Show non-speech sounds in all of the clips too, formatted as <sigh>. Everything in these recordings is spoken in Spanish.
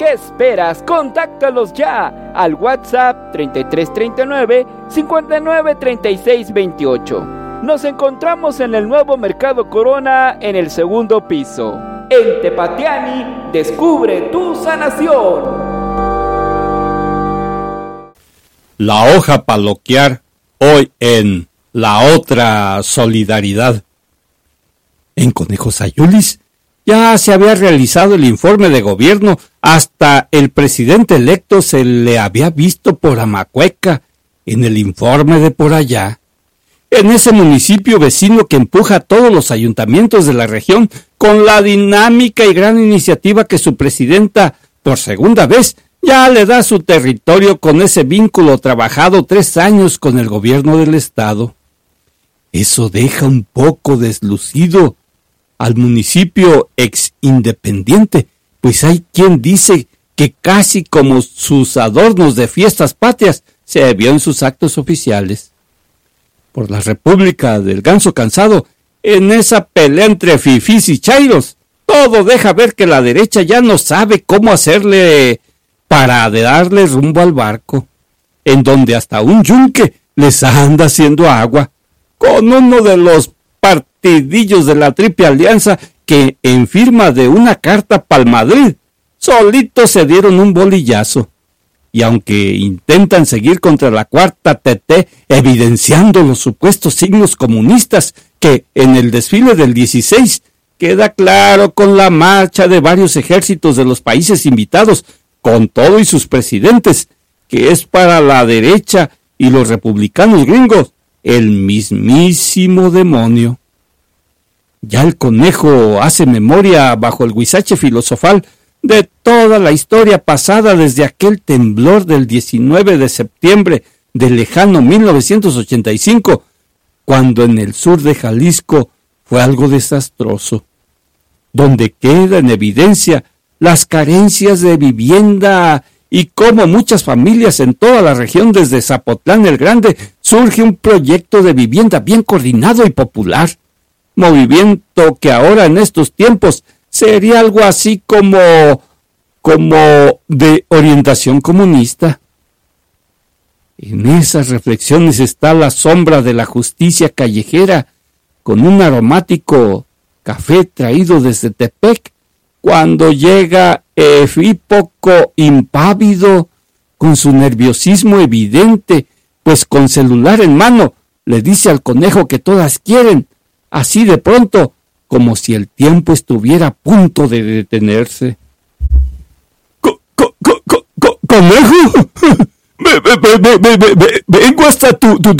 ¿Qué esperas? Contáctalos ya al WhatsApp 3339 593628. Nos encontramos en el nuevo Mercado Corona en el segundo piso. En Tepatiani, descubre tu sanación. La hoja paloquear hoy en La Otra Solidaridad. En Conejos Ayulis ya se había realizado el informe de gobierno, hasta el presidente electo se le había visto por Amacueca en el informe de por allá en ese municipio vecino que empuja a todos los ayuntamientos de la región con la dinámica y gran iniciativa que su presidenta, por segunda vez, ya le da su territorio con ese vínculo trabajado tres años con el gobierno del estado. Eso deja un poco deslucido al municipio ex independiente, pues hay quien dice que casi como sus adornos de fiestas patrias se vio en sus actos oficiales por la República del Ganso Cansado, en esa pelea entre fifís y chairos, todo deja ver que la derecha ya no sabe cómo hacerle para darle rumbo al barco, en donde hasta un yunque les anda haciendo agua, con uno de los de la Triple Alianza que en firma de una carta pa'l Madrid, solitos se dieron un bolillazo y aunque intentan seguir contra la cuarta TT evidenciando los supuestos signos comunistas que en el desfile del 16 queda claro con la marcha de varios ejércitos de los países invitados, con todo y sus presidentes, que es para la derecha y los republicanos gringos el mismísimo demonio. Ya el conejo hace memoria bajo el guisache filosofal de toda la historia pasada desde aquel temblor del 19 de septiembre del lejano 1985, cuando en el sur de Jalisco fue algo desastroso, donde queda en evidencia las carencias de vivienda y cómo muchas familias en toda la región desde Zapotlán el Grande surge un proyecto de vivienda bien coordinado y popular, movimiento que ahora en estos tiempos sería algo así como, como de orientación comunista. En esas reflexiones está la sombra de la justicia callejera, con un aromático café traído desde Tepec, cuando llega Efípoco impávido, con su nerviosismo evidente, pues con celular en mano, le dice al conejo que todas quieren. Así de pronto como si el tiempo estuviera a punto de detenerse. ¡Conejo! Vengo hasta tu, tu,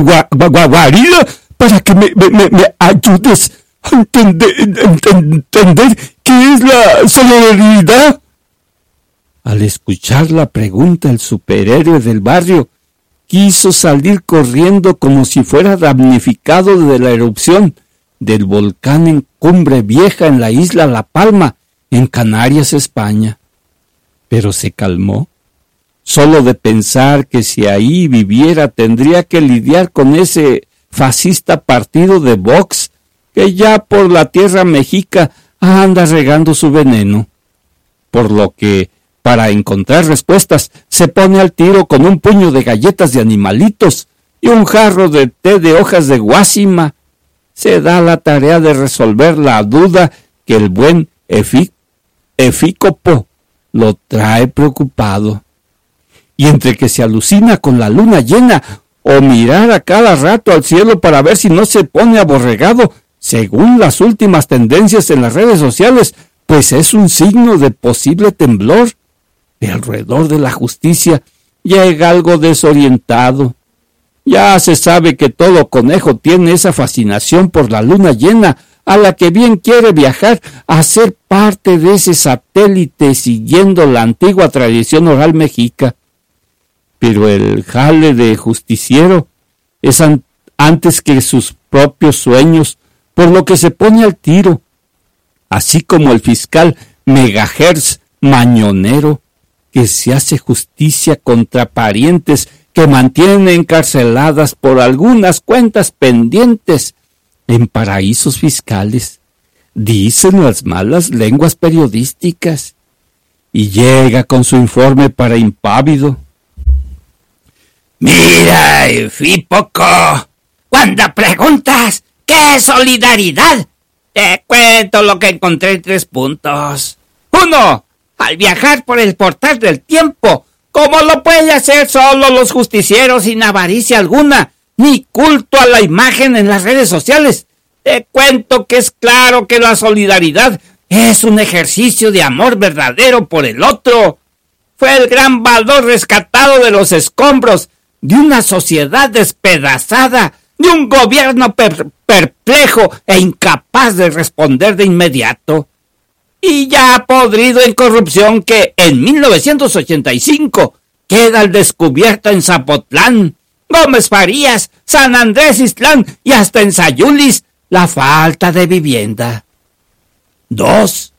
guarida para que me, ayudes a entender, entender qué es la solidaridad. Al escuchar la pregunta, el superhéroe del barrio quiso salir corriendo como si fuera damnificado de la erupción del volcán en Cumbre Vieja en la isla La Palma, en Canarias, España. Pero se calmó. Solo de pensar que si ahí viviera tendría que lidiar con ese fascista partido de Vox, que ya por la tierra mexica anda regando su veneno. Por lo que, para encontrar respuestas, se pone al tiro con un puño de galletas de animalitos y un jarro de té de hojas de guásima. Se da la tarea de resolver la duda que el buen Efícopo lo trae preocupado. Y entre que se alucina con la luna llena o mirar a cada rato al cielo para ver si no se pone aborregado, según las últimas tendencias en las redes sociales, pues es un signo de posible temblor. De alrededor de la justicia llega algo desorientado. Ya se sabe que todo conejo tiene esa fascinación por la luna llena, a la que bien quiere viajar a ser parte de ese satélite siguiendo la antigua tradición oral mexica. Pero el jale de justiciero es antes que sus propios sueños, por lo que se pone al tiro, así como el fiscal Megahertz Mañonero, que se hace justicia contra parientes que mantienen encarceladas por algunas cuentas pendientes en paraísos fiscales, dicen las malas lenguas periodísticas, y llega con su informe para impávido. Mira, poco. cuando preguntas qué solidaridad, te cuento lo que encontré en tres puntos. Uno, al viajar por el portal del tiempo, como lo puede hacer solo los justicieros sin avaricia alguna, ni culto a la imagen en las redes sociales. Te cuento que es claro que la solidaridad es un ejercicio de amor verdadero por el otro. Fue el gran valor rescatado de los escombros de una sociedad despedazada, de un gobierno perplejo e incapaz de responder de inmediato. Y ya podrido en corrupción que en 1985 queda al descubierto en Zapotlán, Gómez Farías, San Andrés Islán y hasta en Sayulis la falta de vivienda. Dos.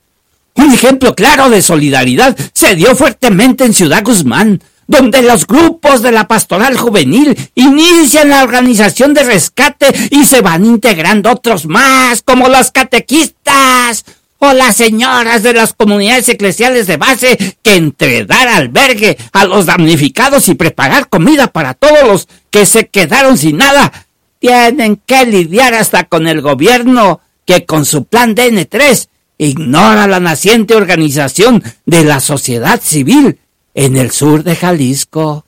Un ejemplo claro de solidaridad se dio fuertemente en Ciudad Guzmán, donde los grupos de la pastoral juvenil inician la organización de rescate y se van integrando otros más, como los catequistas o las señoras de las comunidades eclesiales de base, que entre dar albergue a los damnificados y preparar comida para todos los que se quedaron sin nada, tienen que lidiar hasta con el gobierno que con su plan DN3 ignora la naciente organización de la sociedad civil en el sur de Jalisco.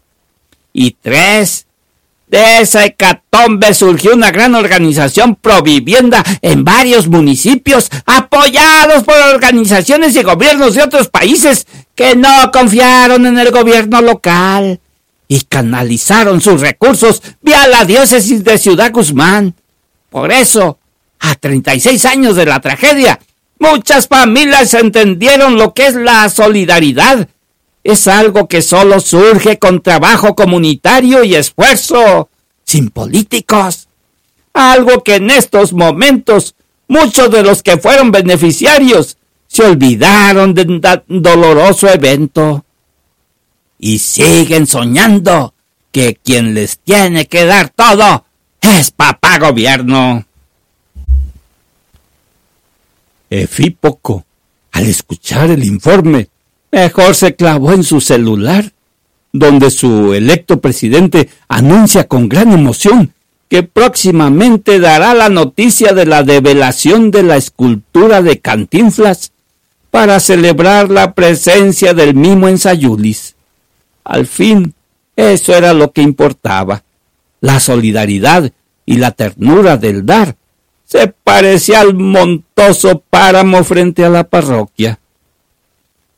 Y tres, de esa hecatombe surgió una gran organización provivienda en varios municipios, apoyados por organizaciones y gobiernos de otros países que no confiaron en el gobierno local y canalizaron sus recursos vía la diócesis de Ciudad Guzmán. Por eso, a 36 años de la tragedia, muchas familias entendieron lo que es la solidaridad. Es algo que solo surge con trabajo comunitario y esfuerzo, sin políticos. Algo que en estos momentos muchos de los que fueron beneficiarios se olvidaron de un doloroso evento y siguen soñando que quien les tiene que dar todo es papá gobierno. Efípoco, al escuchar el informe, mejor se clavó en su celular, donde su electo presidente anuncia con gran emoción que próximamente dará la noticia de la develación de la escultura de Cantinflas para celebrar la presencia del mimo en Sayulis. Al fin, eso era lo que importaba. La solidaridad y la ternura del dar se parecía al montoso páramo frente a la parroquia.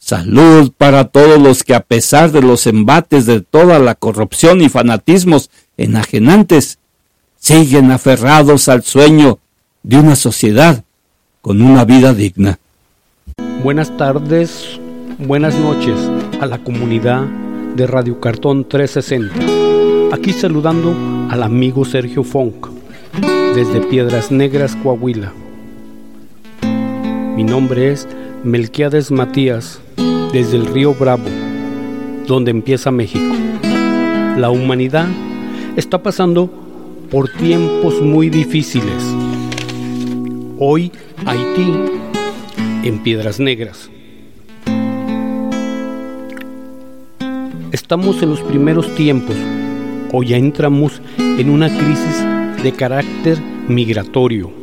Salud para todos los que a pesar de los embates de toda la corrupción y fanatismos enajenantes, siguen aferrados al sueño de una sociedad con una vida digna. Buenas tardes, buenas noches a la comunidad de Radio Cartón 360. Aquí saludando al amigo Sergio Funk desde Piedras Negras, Coahuila. Mi nombre es Melquiades Matías desde el río Bravo, donde empieza México. La humanidad está pasando por tiempos muy difíciles. Hoy Haití en Piedras Negras. Estamos en los primeros tiempos o ya entramos en una crisis de carácter migratorio.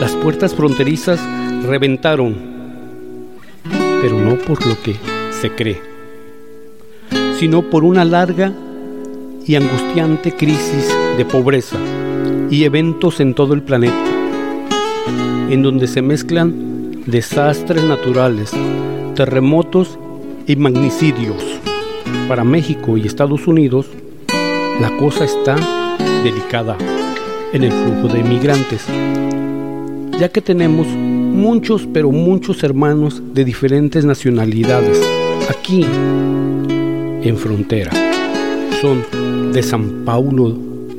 Las puertas fronterizas reventaron, no por lo que se cree, sino por una larga y angustiante crisis de pobreza y eventos en todo el planeta, en donde se mezclan desastres naturales, terremotos y magnicidios. Para México y Estados Unidos, la cosa está delicada en el flujo de inmigrantes, ya que tenemos muchos, pero muchos hermanos de diferentes nacionalidades aquí en frontera. Son de San Paulo,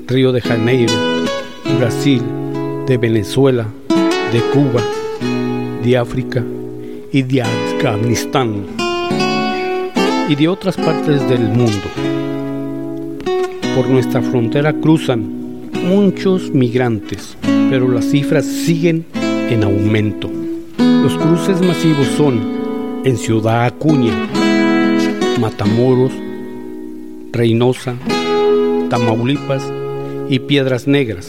Río de Janeiro, Brasil, de Venezuela, de Cuba, de África y de Afganistán y de otras partes del mundo. Por nuestra frontera cruzan muchos migrantes, pero las cifras siguen en aumento. Los cruces masivos son en Ciudad Acuña, Matamoros, Reynosa, Tamaulipas y Piedras Negras.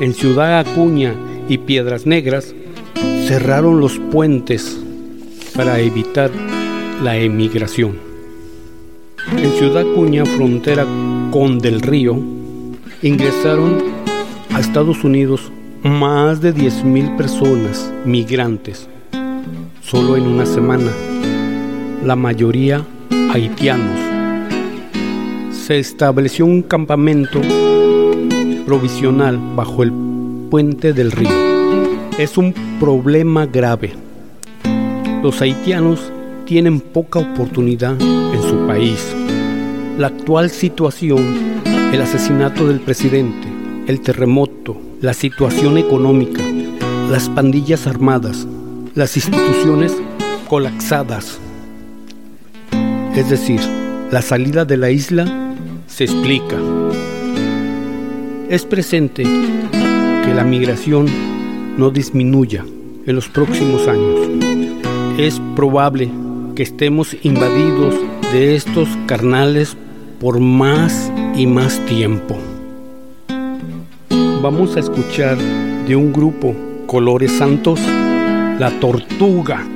En Ciudad Acuña y Piedras Negras cerraron los puentes para evitar la emigración. En Ciudad Acuña, frontera con Del Río, ingresaron a Estados Unidos más de 10.000 personas migrantes solo en una semana, la mayoría haitianos. Se estableció un campamento provisional bajo el puente del río. Es un problema grave. Los haitianos tienen poca oportunidad en su país. La actual situación, el asesinato del presidente, el terremoto, la situación económica, las pandillas armadas, las instituciones colapsadas. Es decir, la salida de la isla se explica. Es presente que la migración no disminuya en los próximos años. Es probable que estemos invadidos de estos carnales por más y más tiempo. Vamos a escuchar de un grupo Colores Santos, La Tortuga.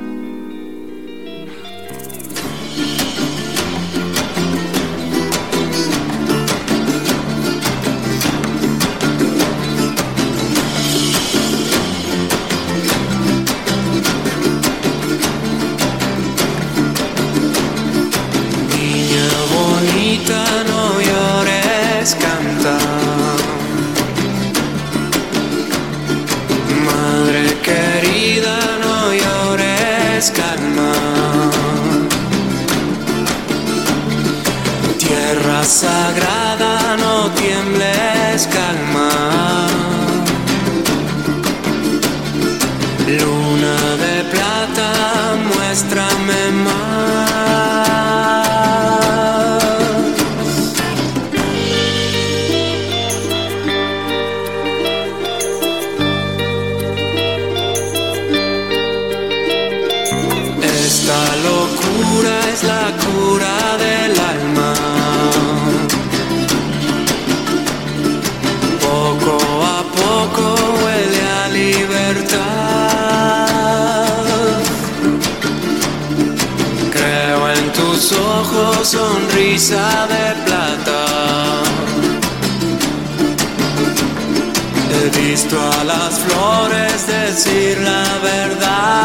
Decir la verdad.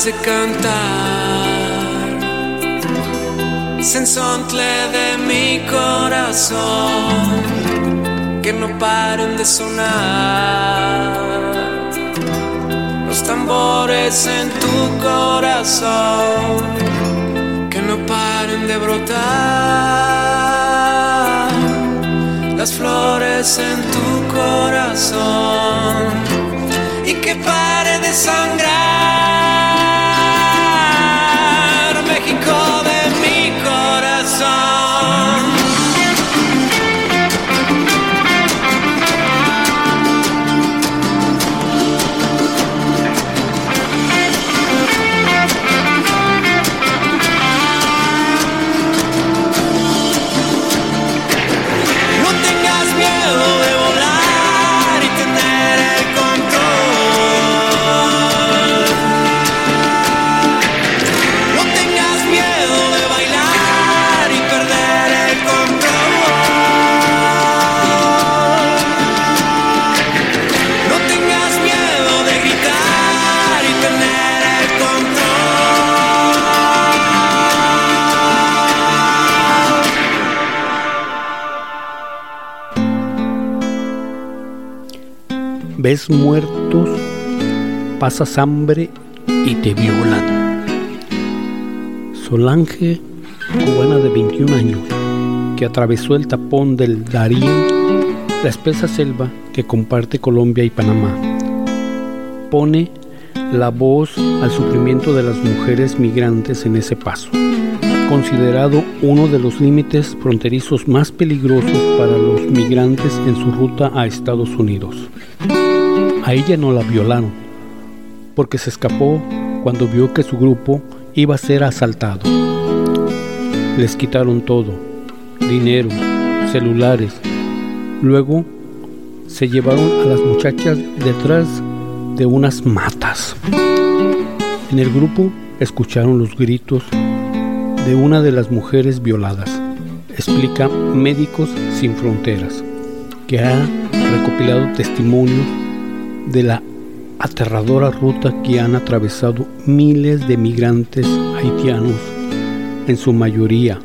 Pares de cantar. Sensontle de mi corazón, que no paren de sonar. Los tambores en tu corazón, que no paren de brotar. Las flores en tu corazón y que pare de sangrar Ves muertos, pasas hambre y te violan. Solange, cubana de 21 años, que atravesó el tapón del Darién, la espesa selva que comparte Colombia y Panamá, pone la voz al sufrimiento de las mujeres migrantes en ese paso, considerado uno de los límites fronterizos más peligrosos para los migrantes en su ruta a Estados Unidos. A ella no la violaron, porque se escapó cuando vio que su grupo iba a ser asaltado. Les quitaron todo, dinero, celulares. Luego se llevaron a las muchachas detrás de unas matas. En el grupo escucharon los gritos de una de las mujeres violadas, explica Médicos Sin Fronteras, que ha recopilado testimonios de la aterradora ruta que han atravesado miles de migrantes haitianos, en su mayoría,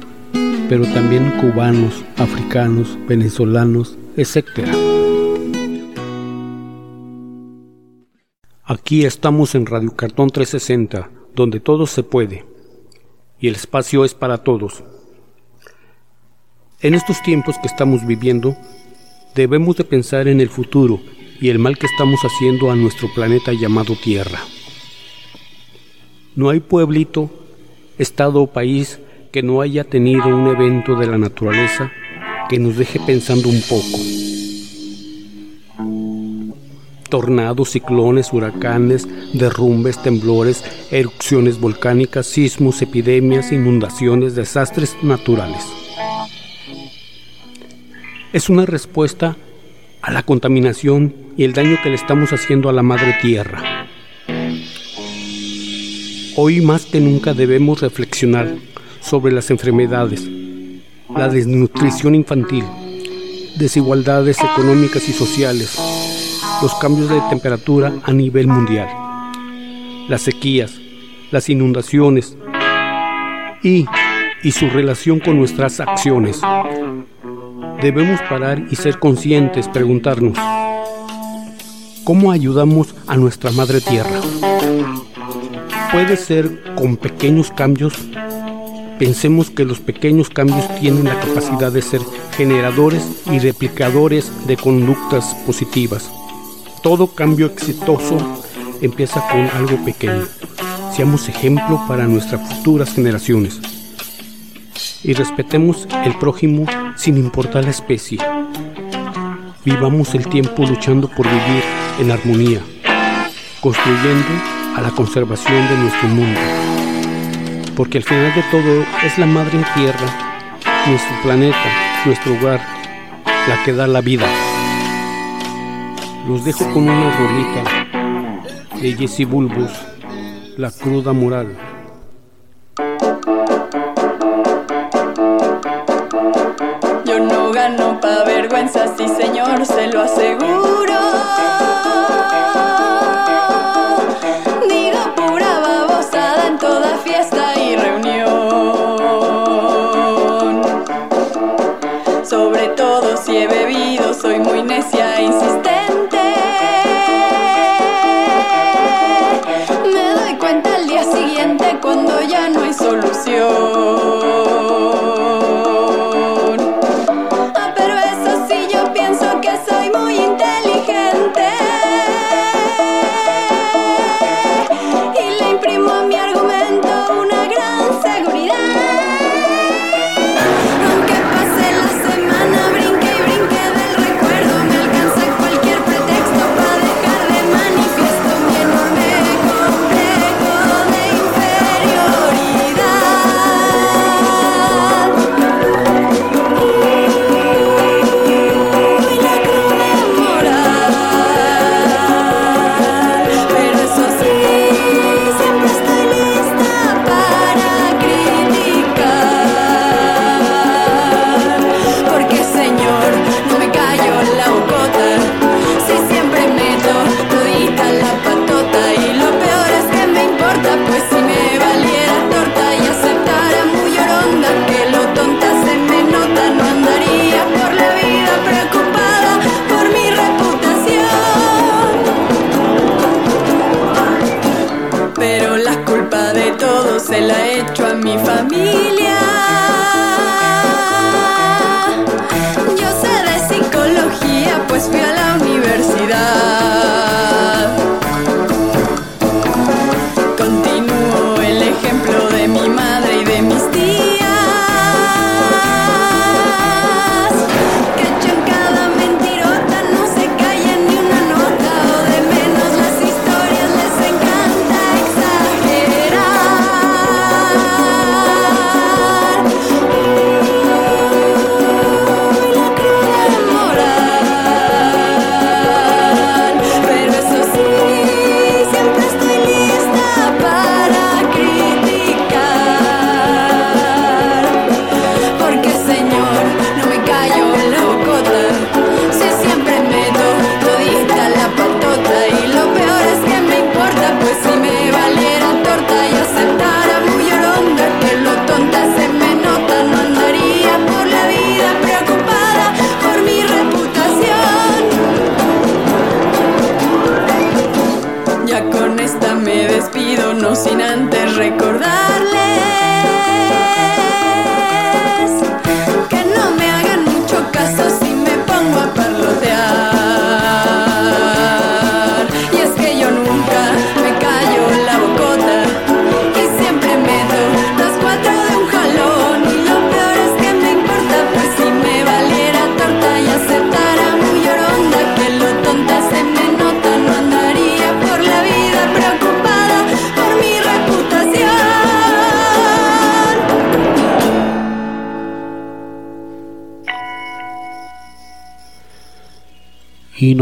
pero también cubanos, africanos, venezolanos, etc. Aquí estamos en Radio Cartón 360, donde todo se puede y el espacio es para todos. En estos tiempos que estamos viviendo, debemos de pensar en el futuro y el mal que estamos haciendo a nuestro planeta llamado Tierra. No hay pueblito, estado o país que no haya tenido un evento de la naturaleza que nos deje pensando un poco. Tornados, ciclones, huracanes, derrumbes, temblores, erupciones volcánicas, sismos, epidemias, inundaciones, desastres naturales. Es una respuesta a la contaminación y el daño que le estamos haciendo a la madre tierra. Hoy más que nunca debemos reflexionar sobre las enfermedades, la desnutrición infantil, desigualdades económicas y sociales, los cambios de temperatura a nivel mundial, las sequías, las inundaciones y, y su relación con nuestras acciones. Debemos parar y ser conscientes, preguntarnos, ¿cómo ayudamos a nuestra madre tierra? Puede ser con pequeños cambios. Pensemos que los pequeños cambios tienen la capacidad de ser generadores y replicadores de conductas positivas. Todo cambio exitoso empieza con algo pequeño. Seamos ejemplo para nuestras futuras generaciones. Y respetemos el prójimo sin importar la especie. Vivamos el tiempo luchando por vivir en armonía, construyendo a la conservación de nuestro mundo. Porque al final de todo es la madre en tierra, nuestro planeta, nuestro hogar, la que da la vida. Los dejo con una rolita de Jesse Bulbos, La cruda moral. sí señor, se lo aseguro. Digo pura babosada en toda fiesta y reunión. Sobre todo si he bebido, soy muy necia e insistente. se la he hecho a mi familia.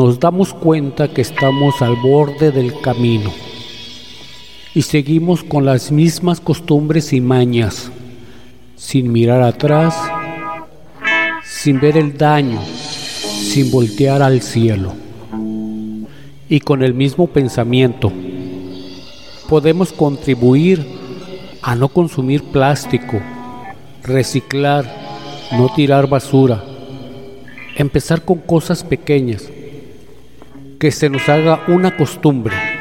nos damos cuenta que estamos al borde del camino y seguimos con las mismas costumbres y mañas, sin mirar atrás, sin ver el daño, sin voltear al cielo y con el mismo pensamiento. Podemos contribuir a no consumir plástico, reciclar, no tirar basura, empezar con cosas pequeñas que se nos haga una costumbre.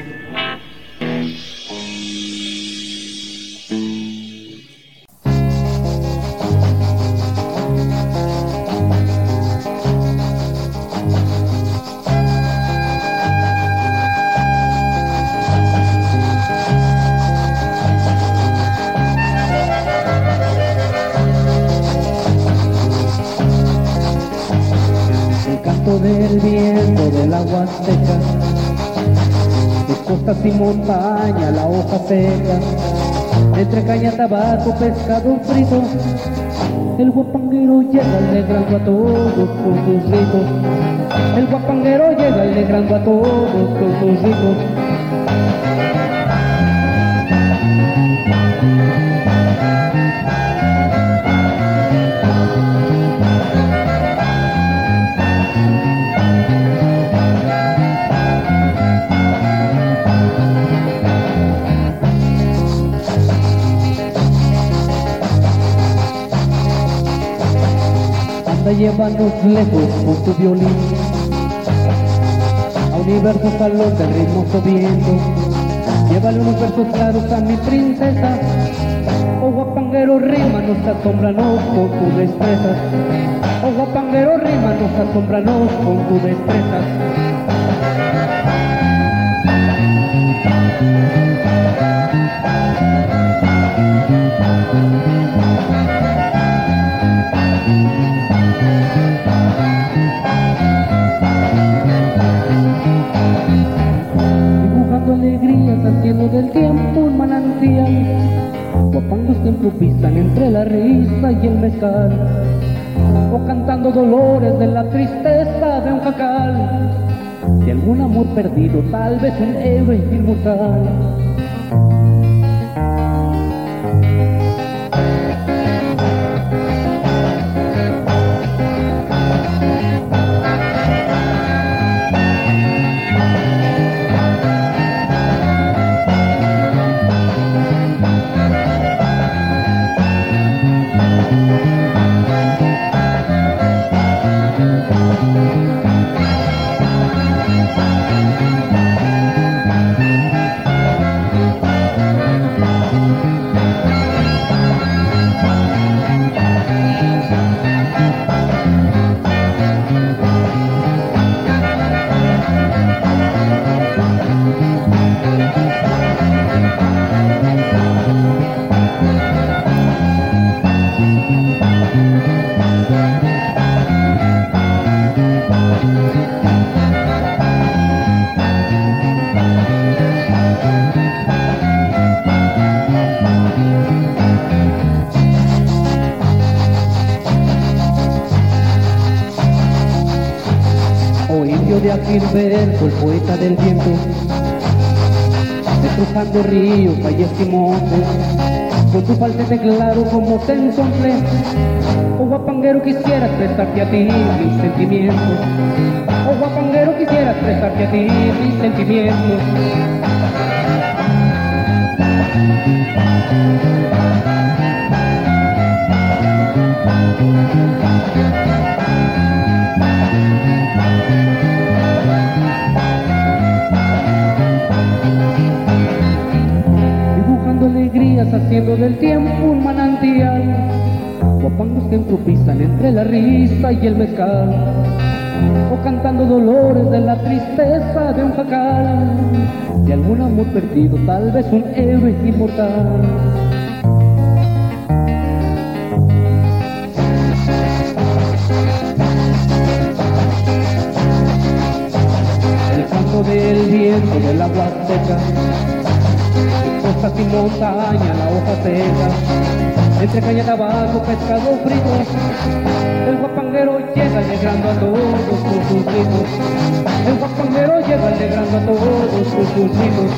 pescado frito. El guapanguero llega alegrando a todos con sus ritos. El guapanguero llega alegrando a todos con sus ritos. llévanos lejos con tu violín. A universos al del ritmo subiendo. Llévale unos versos claros a mi princesa. O oh, guapanguero rímanos asombranos con tu destreza. O oh, guapanguero rímanos asombranos con tu destreza. Alegrías haciendo del tiempo un manantial. Guapangos que improvisan entre la risa y el mezcal. O cantando dolores de la tristeza de un jacal. De algún amor perdido, tal vez un héroe inmortal. Aquilberto, el poeta del viento, destrozando ríos, valles y montes, con tu falsete claro como te ensombré. Oh guapanguero quisiera expresarte a ti mis sentimientos. Oh guapanguero quisiera expresarte a ti mis sentimientos. Haciendo del tiempo un manantial. Guapangos que improvisan entre la risa y el mezcal, o cantando dolores de la tristeza de un jacal, de algún amor perdido, tal vez un héroe inmortal. Del viento del agua seca costas y montaña, la hoja seca, entre caña, tabaco, pescado frito, el guapanguero llega alegrando a todos sus gritos, el guapanguero llega alegrando a todos sus gritos.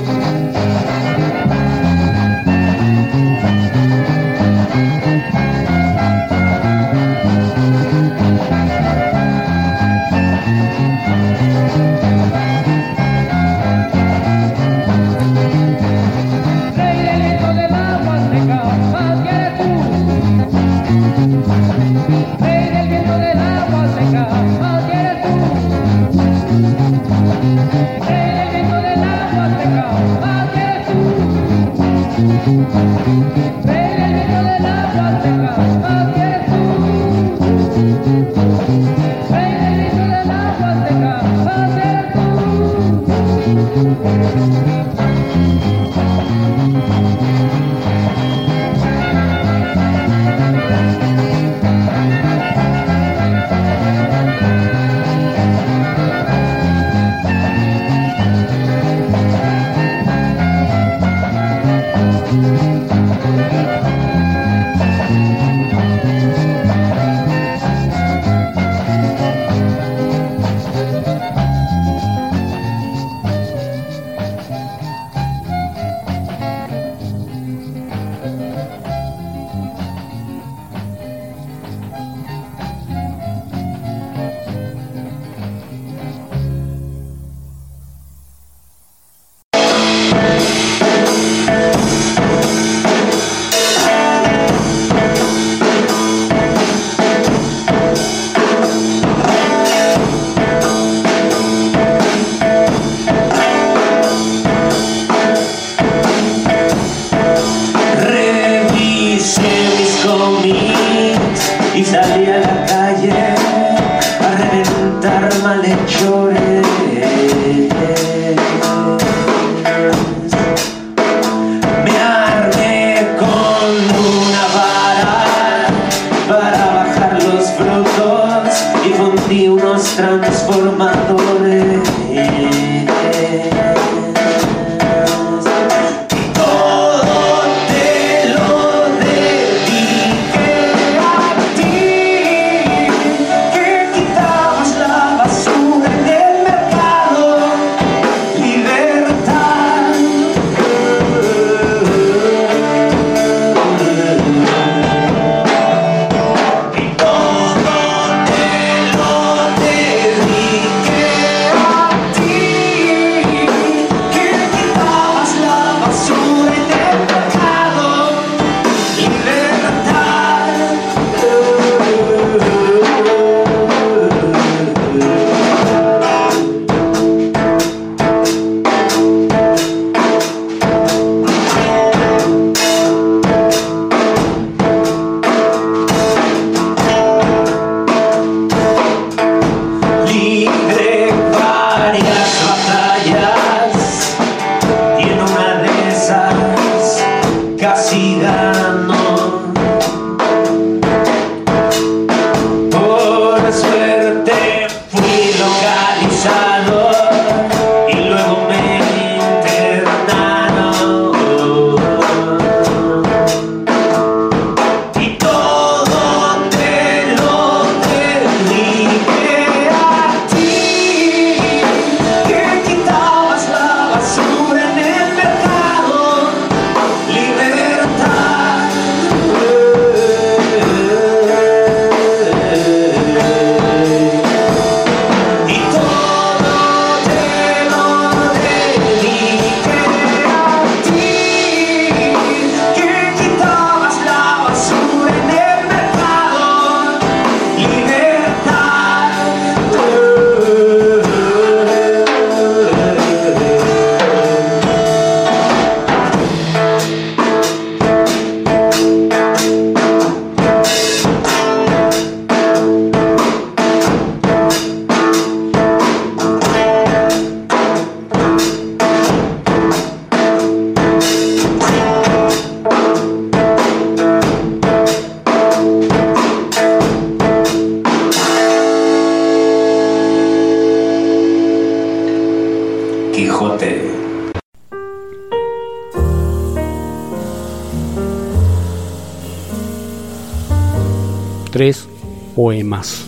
Tres poemas.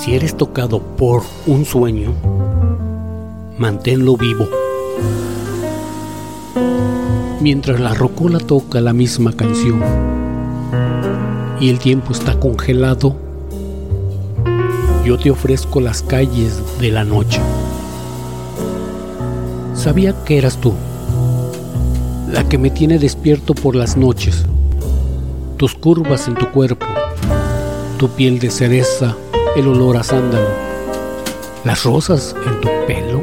Si eres tocado por un sueño, manténlo vivo. Mientras la rocola toca la misma canción y el tiempo está congelado, yo te ofrezco las calles de la noche. Sabía que eras tú, la que me tiene despierto por las noches, tus curvas en tu cuerpo, tu piel de cereza, el olor a sándalo, las rosas en tu pelo,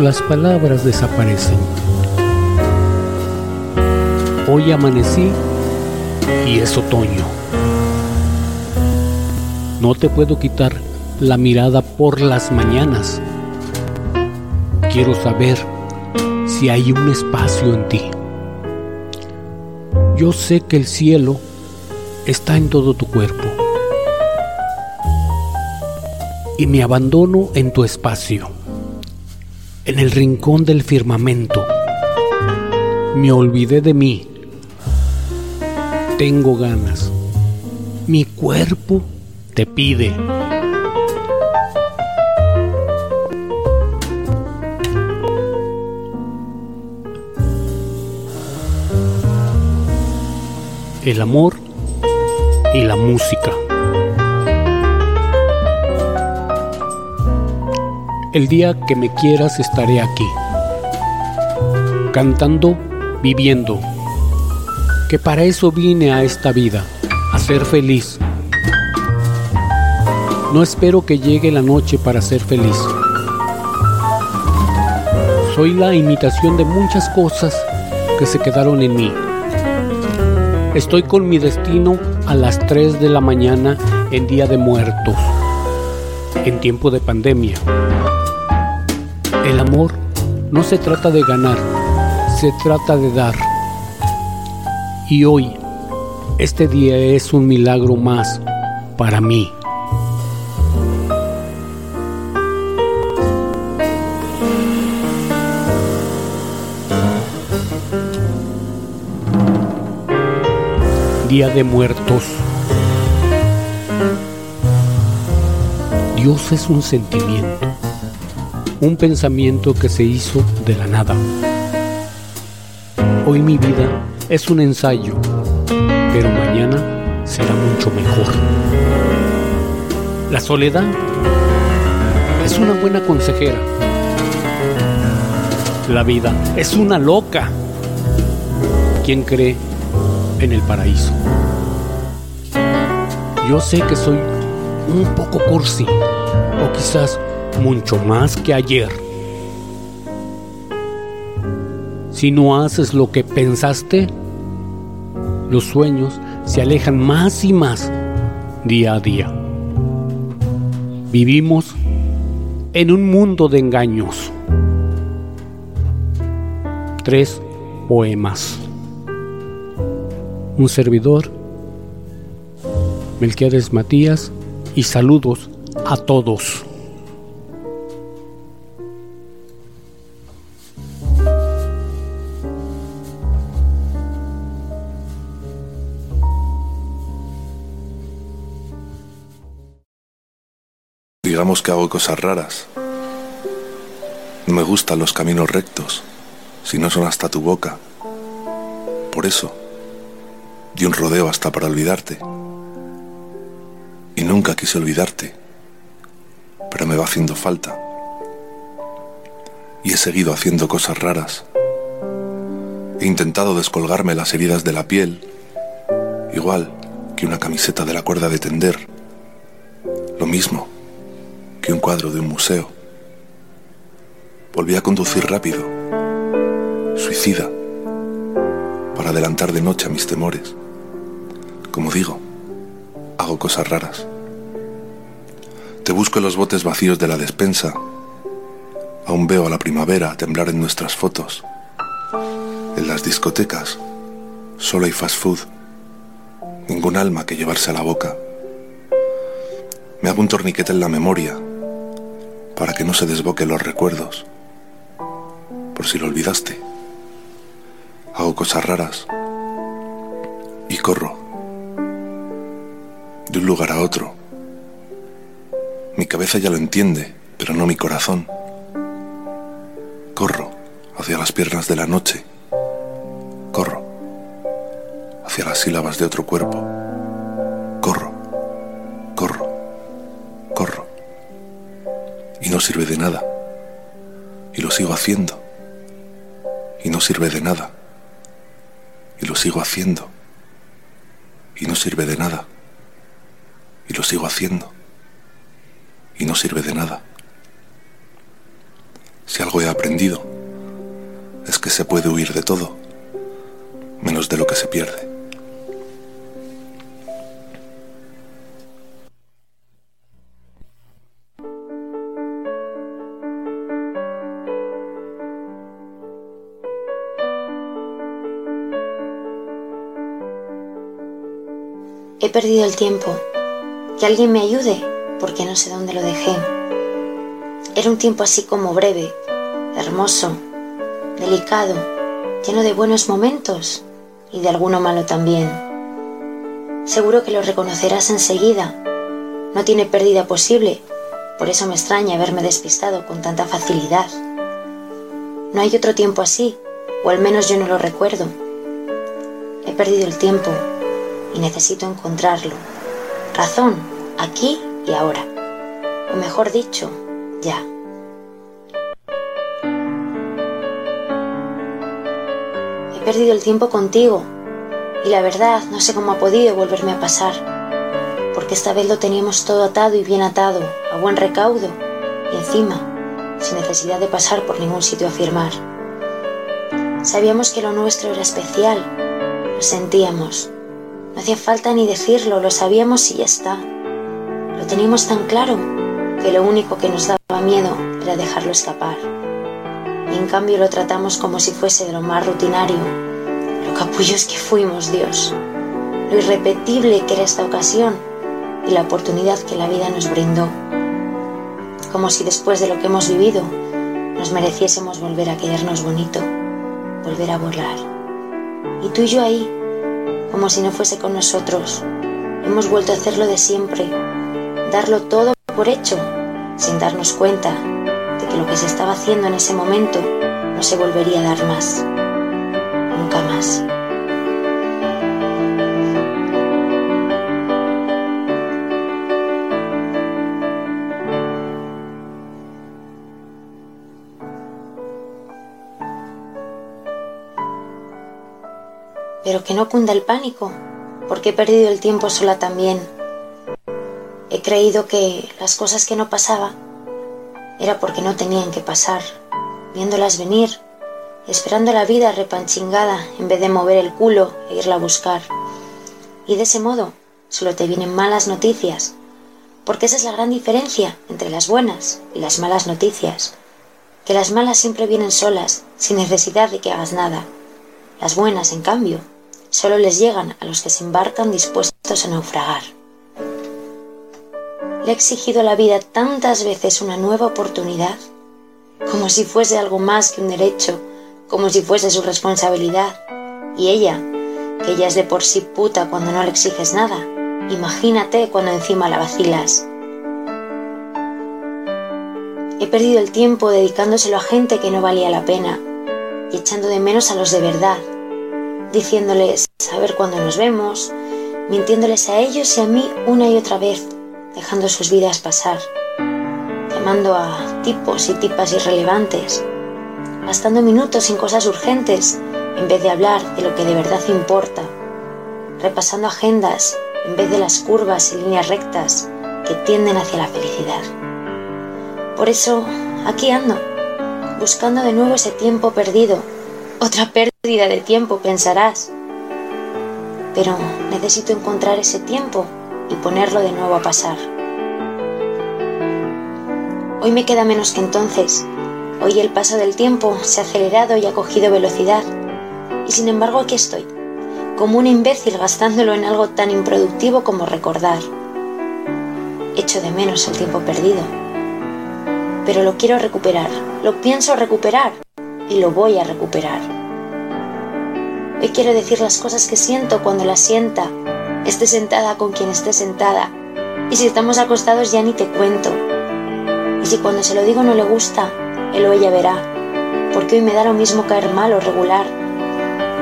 las palabras desaparecen. Hoy amanecí y es otoño. No te puedo quitar la mirada por las mañanas. Quiero saber si hay un espacio en ti. Yo sé que el cielo está en todo tu cuerpo. Y me abandono en tu espacio, en el rincón del firmamento. Me olvidé de mí. Tengo ganas. Mi cuerpo te pide. El amor y la música. El día que me quieras estaré aquí, cantando, viviendo, que para eso vine a esta vida, a ser feliz. No espero que llegue la noche para ser feliz. Soy la imitación de muchas cosas que se quedaron en mí. Estoy con mi destino a las 3 de la mañana en Día de Muertos, en tiempo de pandemia. El amor no se trata de ganar, se trata de dar. Y hoy, este día es un milagro más para mí. Día de Muertos. Dios es un sentimiento, un pensamiento que se hizo de la nada. Hoy mi vida es un ensayo, pero mañana será mucho mejor. La soledad es una buena consejera. La vida es una loca. ¿Quién cree en el paraíso? Yo sé que soy un poco cursi, o quizás mucho más que ayer. Si no haces lo que pensaste, los sueños se alejan más y más día a día. Vivimos en un mundo de engaños. Tres poemas. Un servidor, Melquiades Matías, y saludos a todos. Digamos que hago cosas raras. Me gustan los caminos rectos, si no son hasta tu boca. Por eso, di un rodeo hasta para olvidarte. Y nunca quise olvidarte, pero me va haciendo falta. Y he seguido haciendo cosas raras. He intentado descolgarme las heridas de la piel, igual que una camiseta de la cuerda de tender. Lo mismo que un cuadro de un museo. Volví a conducir rápido, suicida, para adelantar de noche a mis temores. Como digo, hago cosas raras. Te busco en los botes vacíos de la despensa. Aún veo a la primavera temblar en nuestras fotos. En las discotecas solo hay fast food. Ningún alma que llevarse a la boca. Me hago un torniquete en la memoria para que no se desboquen los recuerdos. Por si lo olvidaste. Hago cosas raras y corro de un lugar a otro. Mi cabeza ya lo entiende, pero no mi corazón. Corro hacia las piernas de la noche. Corro hacia las sílabas de otro cuerpo. Corro, corro, corro. Y no sirve de nada. Y lo sigo haciendo. Y no sirve de nada. Y lo sigo haciendo. Y no sirve de nada. Y lo sigo haciendo. Y no sirve de nada. Si algo he aprendido, es que se puede huir de todo, menos de lo que se pierde. He perdido el tiempo. Que alguien me ayude, porque no sé dónde lo dejé. Era un tiempo así como breve, hermoso, delicado, lleno de buenos momentos y de alguno malo también. Seguro que lo reconocerás enseguida. No tiene pérdida posible, por eso me extraña haberme despistado con tanta facilidad. No hay otro tiempo así, o al menos yo no lo recuerdo. He perdido el tiempo y necesito encontrarlo. Razón, aquí y ahora. O mejor dicho, ya. He perdido el tiempo contigo y la verdad no sé cómo ha podido volverme a pasar. Porque esta vez lo teníamos todo atado y bien atado, a buen recaudo. Y encima, sin necesidad de pasar por ningún sitio a firmar. Sabíamos que lo nuestro era especial, lo sentíamos. No hacía falta ni decirlo, lo sabíamos y ya está. Lo teníamos tan claro que lo único que nos daba miedo era dejarlo escapar. Y en cambio lo tratamos como si fuese de lo más rutinario, lo capullos que fuimos, Dios, lo irrepetible que era esta ocasión y la oportunidad que la vida nos brindó. Como si después de lo que hemos vivido nos mereciésemos volver a querernos bonito, volver a volar. Y tú y yo ahí, como si no fuese con nosotros, hemos vuelto a hacerlo de siempre, darlo todo por hecho, sin darnos cuenta de que lo que se estaba haciendo en ese momento no se volvería a dar más, nunca más. Pero que no cunda el pánico, porque he perdido el tiempo sola también. He creído que las cosas que no pasaba era porque no tenían que pasar, viéndolas venir, esperando la vida repanchingada en vez de mover el culo e irla a buscar. Y de ese modo solo te vienen malas noticias, porque esa es la gran diferencia entre las buenas y las malas noticias, que las malas siempre vienen solas, sin necesidad de que hagas nada. Las buenas, en cambio, solo les llegan a los que se embarcan dispuestos a naufragar. Le he exigido a la vida tantas veces una nueva oportunidad, como si fuese algo más que un derecho, como si fuese su responsabilidad. Y ella, que ya es de por sí puta cuando no le exiges nada, imagínate cuando encima la vacilas. He perdido el tiempo dedicándoselo a gente que no valía la pena y echando de menos a los de verdad, diciéndoles a ver cuándo nos vemos, mintiéndoles a ellos y a mí una y otra vez, dejando sus vidas pasar, llamando a tipos y tipas irrelevantes, gastando minutos en cosas urgentes en vez de hablar de lo que de verdad importa, repasando agendas en vez de las curvas y líneas rectas que tienden hacia la felicidad. Por eso, aquí ando, buscando de nuevo ese tiempo perdido. Otra pérdida de tiempo, pensarás. Pero necesito encontrar ese tiempo y ponerlo de nuevo a pasar. Hoy me queda menos que entonces. Hoy el paso del tiempo se ha acelerado y ha cogido velocidad. Y sin embargo aquí estoy, como un imbécil gastándolo en algo tan improductivo como recordar. Echo de menos el tiempo perdido. Pero lo quiero recuperar, lo pienso recuperar y lo voy a recuperar. Hoy quiero decir las cosas que siento cuando las sienta, esté sentada con quien esté sentada. Y si estamos acostados ya ni te cuento. Y si cuando se lo digo no le gusta, él o ella verá. Porque hoy me da lo mismo caer mal o regular.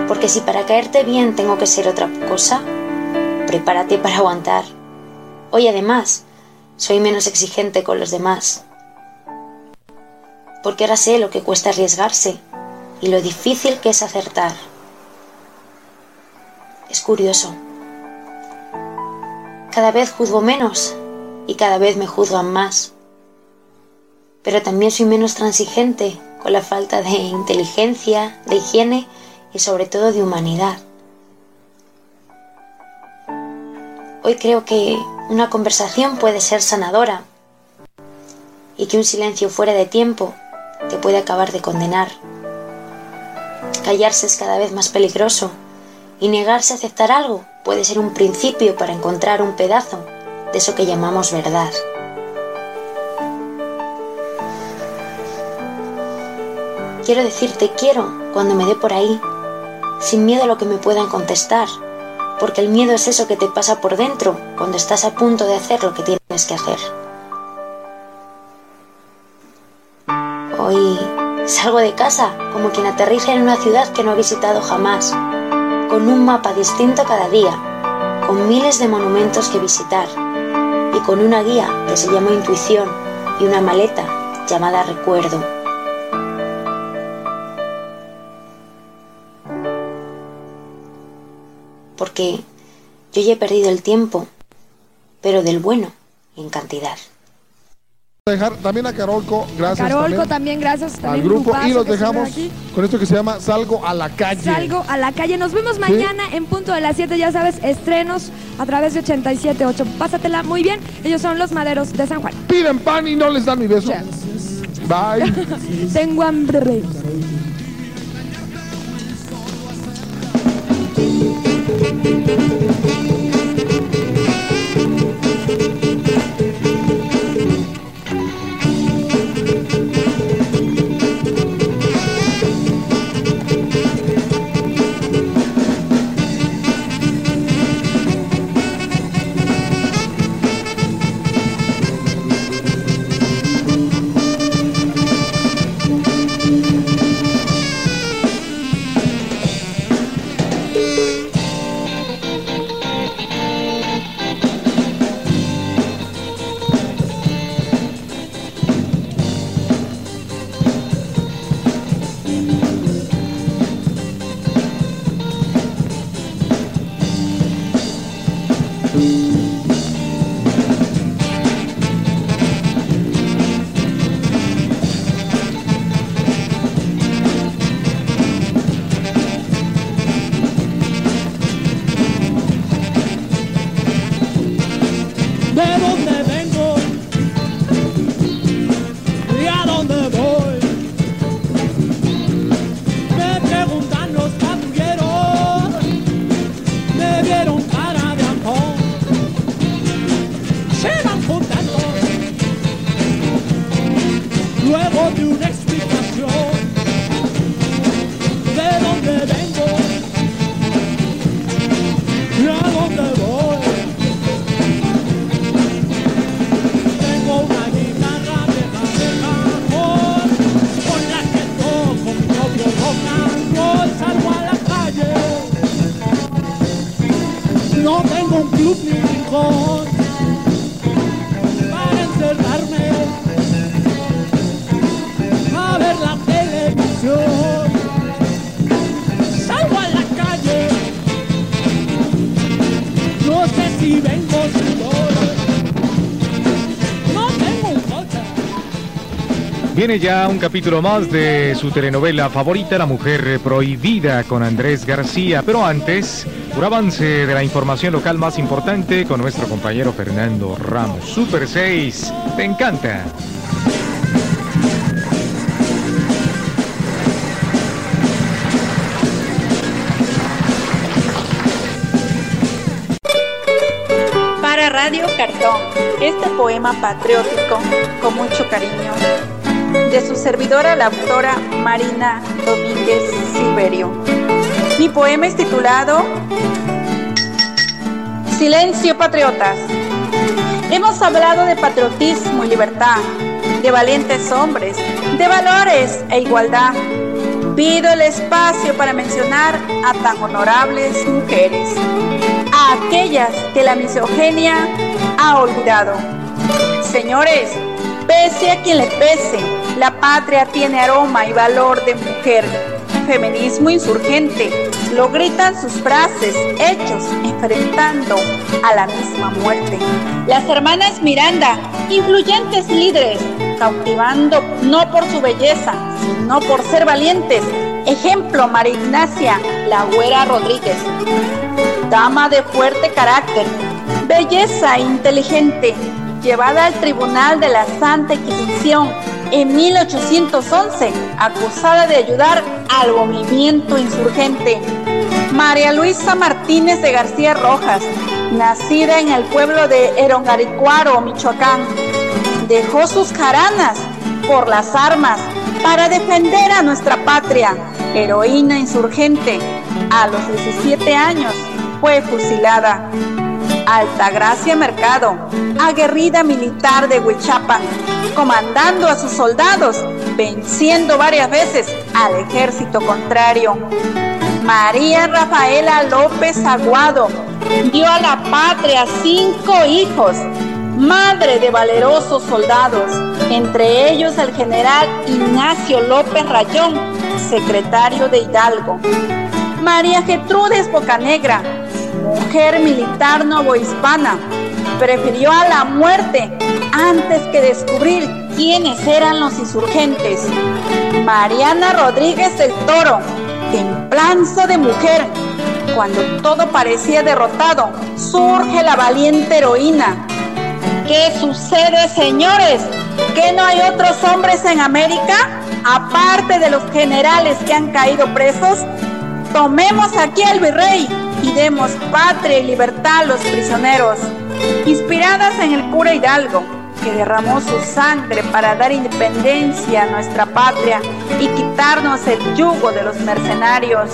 Porque si para caerte bien tengo que ser otra cosa, prepárate para aguantar. Hoy además, soy menos exigente con los demás. Porque ahora sé lo que cuesta arriesgarse y lo difícil que es acertar. Es curioso. Cada vez juzgo menos y cada vez me juzgan más. Pero también soy menos transigente con la falta de inteligencia, de higiene y sobre todo de humanidad. Hoy creo que una conversación puede ser sanadora y que un silencio fuera de tiempo te puede acabar de condenar. Callarse es cada vez más peligroso y negarse a aceptar algo puede ser un principio para encontrar un pedazo de eso que llamamos verdad. Quiero decirte quiero cuando me dé por ahí, sin miedo a lo que me puedan contestar, porque el miedo es eso que te pasa por dentro cuando estás a punto de hacer lo que tienes que hacer. Hoy salgo de casa como quien aterriza en una ciudad que no ha visitado jamás, con un mapa distinto cada día, con miles de monumentos que visitar y con una guía que se llama intuición y una maleta llamada recuerdo. Porque yo ya he perdido el tiempo, pero del bueno en cantidad. Dejar también a Carolco, gracias. Carolco también también, gracias. al grupo y los dejamos con esto que se llama Salgo a la calle. Salgo a la calle. Nos vemos mañana en punto de las 7, ya sabes, estrenos a través de 87.8. Pásatela muy bien. Ellos son los maderos de San Juan. Piden pan y no les dan mi beso. Bye. <laughs> Tengo hambre. Viene ya un capítulo más de su telenovela favorita, La Mujer Prohibida, con Andrés García. Pero antes, un avance de la información local más importante con nuestro compañero Fernando Ramos. Super 6, te encanta. Para Radio Cartón, este poema patriótico con mucho cariño de su servidora la autora Marina Domínguez Silverio. Mi poema es titulado Silencio Patriotas. Hemos hablado de patriotismo y libertad, de valientes hombres, de valores e igualdad. Pido el espacio para mencionar a tan honorables mujeres, a aquellas que la misoginia ha olvidado. Señores, pese a quien le pese, la patria tiene aroma y valor de mujer. Feminismo insurgente, lo gritan sus frases, hechos, enfrentando a la misma muerte. Las hermanas Miranda, influyentes líderes, cautivando no por su belleza, sino por ser valientes. Ejemplo, María Ignacia, la güera Rodríguez. Dama de fuerte carácter, belleza inteligente, llevada al tribunal de la Santa Inquisición en 1811, acusada de ayudar al movimiento insurgente. María Luisa Martínez de García Rojas, nacida en el pueblo de Erongaricuaro, Michoacán, dejó sus jaranas por las armas para defender a nuestra patria. Heroína insurgente, a los 17 años fue fusilada. Altagracia Mercado, aguerrida militar de Huichapan, comandando a sus soldados, venciendo varias veces al ejército contrario. María Rafaela López Aguado dio a la patria cinco hijos, madre de valerosos soldados, entre ellos el general Ignacio López Rayón, secretario de Hidalgo. María Gertrudes Bocanegra, mujer militar novohispana, prefirió a la muerte antes que descubrir quiénes eran los insurgentes. Mariana Rodríguez del Toro, templanza de mujer. Cuando todo parecía derrotado, surge la valiente heroína. ¿Qué sucede, señores? ¿Que no hay otros hombres en América? Aparte de los generales que han caído presos, tomemos aquí al virrey y demos patria y libertad a los prisioneros. Inspiradas en el cura Hidalgo, que derramó su sangre para dar independencia a nuestra patria y quitarnos el yugo de los mercenarios.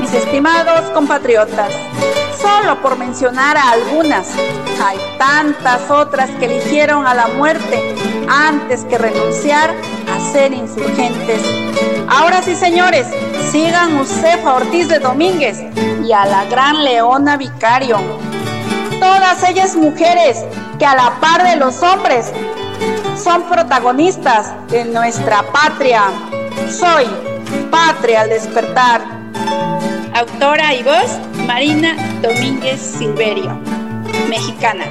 Mis estimados compatriotas, solo por mencionar a algunas, hay tantas otras que eligieron a la muerte antes que renunciar a ser insurgentes. Ahora sí, señores, sigan Josefa Ortiz de Domínguez y a la gran Leona Vicario. Todas ellas mujeres que a la par de los hombres son protagonistas de nuestra patria. Soy Patria al despertar. Autora y voz, Marina Domínguez Silverio, mexicana.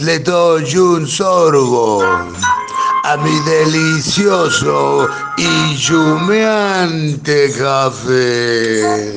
Le doy un sorbo a mi delicioso y humeante café.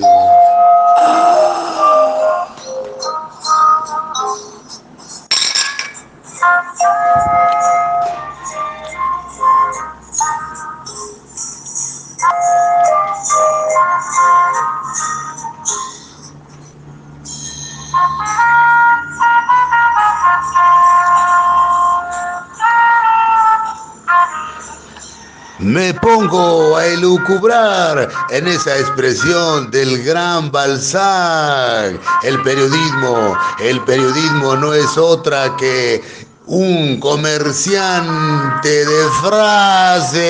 En esa expresión del gran Balzac. El periodismo, el periodismo no es otra que un comerciante de frases.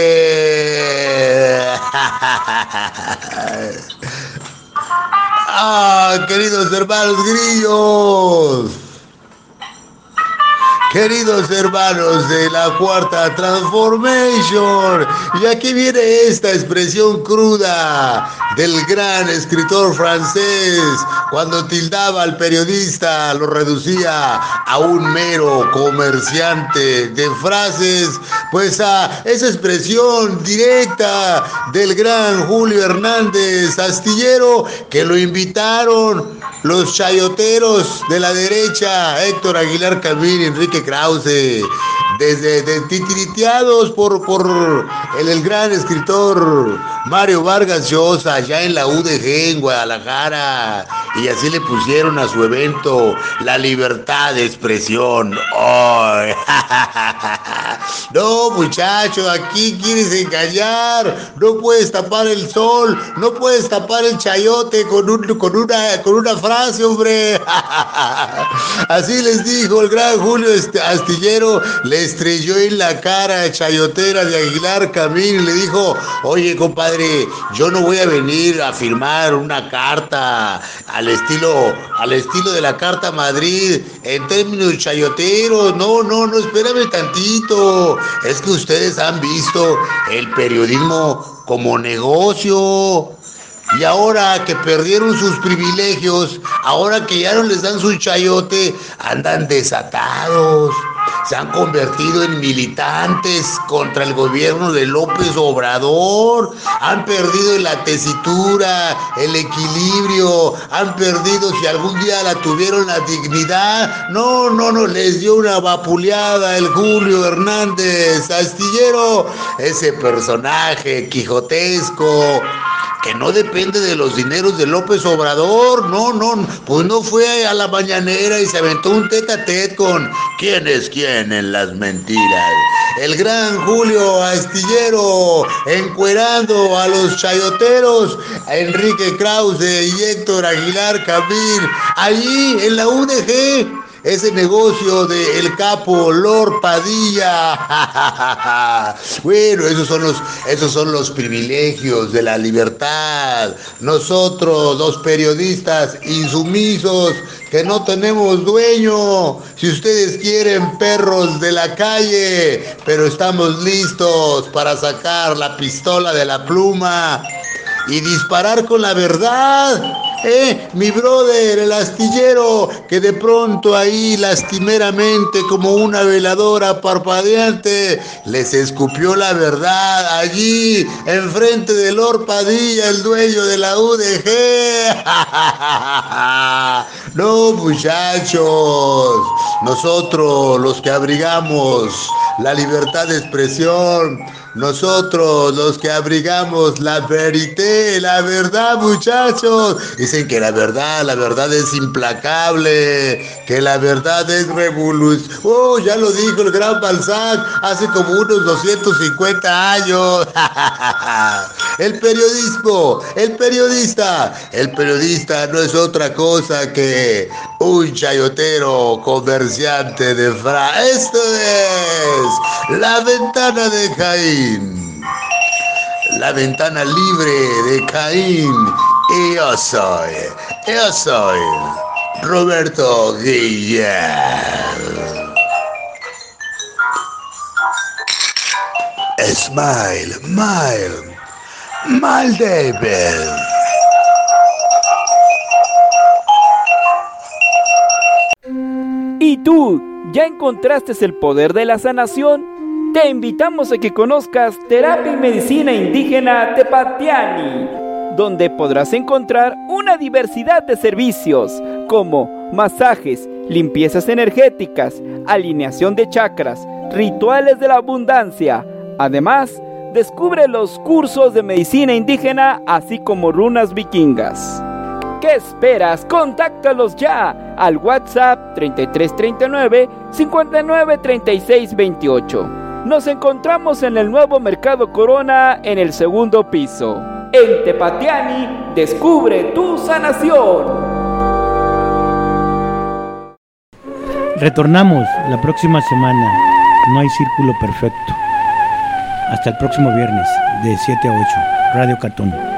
<laughs> ah, queridos hermanos grillos. Queridos hermanos de la cuarta transformation, y aquí viene esta expresión cruda del gran escritor francés. Cuando tildaba al periodista, lo reducía a un mero comerciante de frases, pues a esa expresión directa del gran Julio Hernández Astillero que lo invitaron los chayoteros de la derecha, Héctor Aguilar Camín y Enrique Krause, desde de, titiriteados por, por el, el, gran escritor Mario Vargas Llosa, allá en la UDG en Guadalajara, y así le pusieron a su evento la libertad de expresión. ¡Oh! <laughs> no, muchacho, aquí quieres engañar, no puedes tapar el sol, no puedes tapar el chayote con, un, con, una, con una frase, hombre. <laughs> así les dijo el gran Julio Astillero, le estrelló en la cara chayotera de Aguilar Camín y le dijo, oye compadre, yo no voy a venir a firmar una carta al estilo, al estilo de la Carta Madrid en términos chayoteros, no, no, no, espérame tantito, es que ustedes han visto el periodismo como negocio, y ahora que perdieron sus privilegios, ahora que ya no les dan su chayote, andan desatados. Se han convertido en militantes contra el gobierno de López Obrador. Han perdido la tesitura, el equilibrio. Han perdido, si algún día la tuvieron, la dignidad. No, no, no, les dio una vapuleada el Julio Hernández Astillero. Ese personaje quijotesco que no depende de los dineros de López Obrador, no, no, pues no fue a la mañanera y se aventó un tete a tete con quién es quién en las mentiras. El gran Julio Astillero encuerando a los chayoteros, a Enrique Krause y Héctor Aguilar Camín, allí en la UDG ese negocio de el capo Lord Padilla. <laughs> bueno, esos son los esos son los privilegios de la libertad. Nosotros, los periodistas insumisos que no tenemos dueño. Si ustedes quieren perros de la calle, pero estamos listos para sacar la pistola de la pluma y disparar con la verdad. Eh, mi brother, el astillero, que de pronto ahí lastimeramente como una veladora parpadeante les escupió la verdad allí enfrente de Lord Padilla, el dueño de la UDG. <laughs> no, muchachos, nosotros los que abrigamos la libertad de expresión, nosotros los que abrigamos la verité, la verdad, muchachos. Dicen que la verdad, la verdad es implacable, que la verdad es revolución. Oh, ya lo dijo el gran Balzac hace como unos 250 años. <laughs> el periodismo, el periodista, el periodista no es otra cosa que un chayotero comerciante de fra. Esto es la ventana de Caín la ventana libre de Caín. Y yo soy, yo soy Roberto Guillén. Smile, smile, David. ¿Y tú? ¿Ya encontraste el poder de la sanación? Te invitamos a que conozcas Terapia y Medicina Indígena Tepatiani, donde podrás encontrar una diversidad de servicios como masajes, limpiezas energéticas, alineación de chakras, rituales de la abundancia. Además, descubre los cursos de medicina indígena así como runas vikingas. ¿Qué esperas? Contáctalos ya al WhatsApp 3339 593628. Nos encontramos en el nuevo Mercado Corona en el segundo piso. En Tepatiani, descubre tu sanación. Retornamos la próxima semana. No hay círculo perfecto. Hasta el próximo viernes de 7 a 8. Radio Cartón.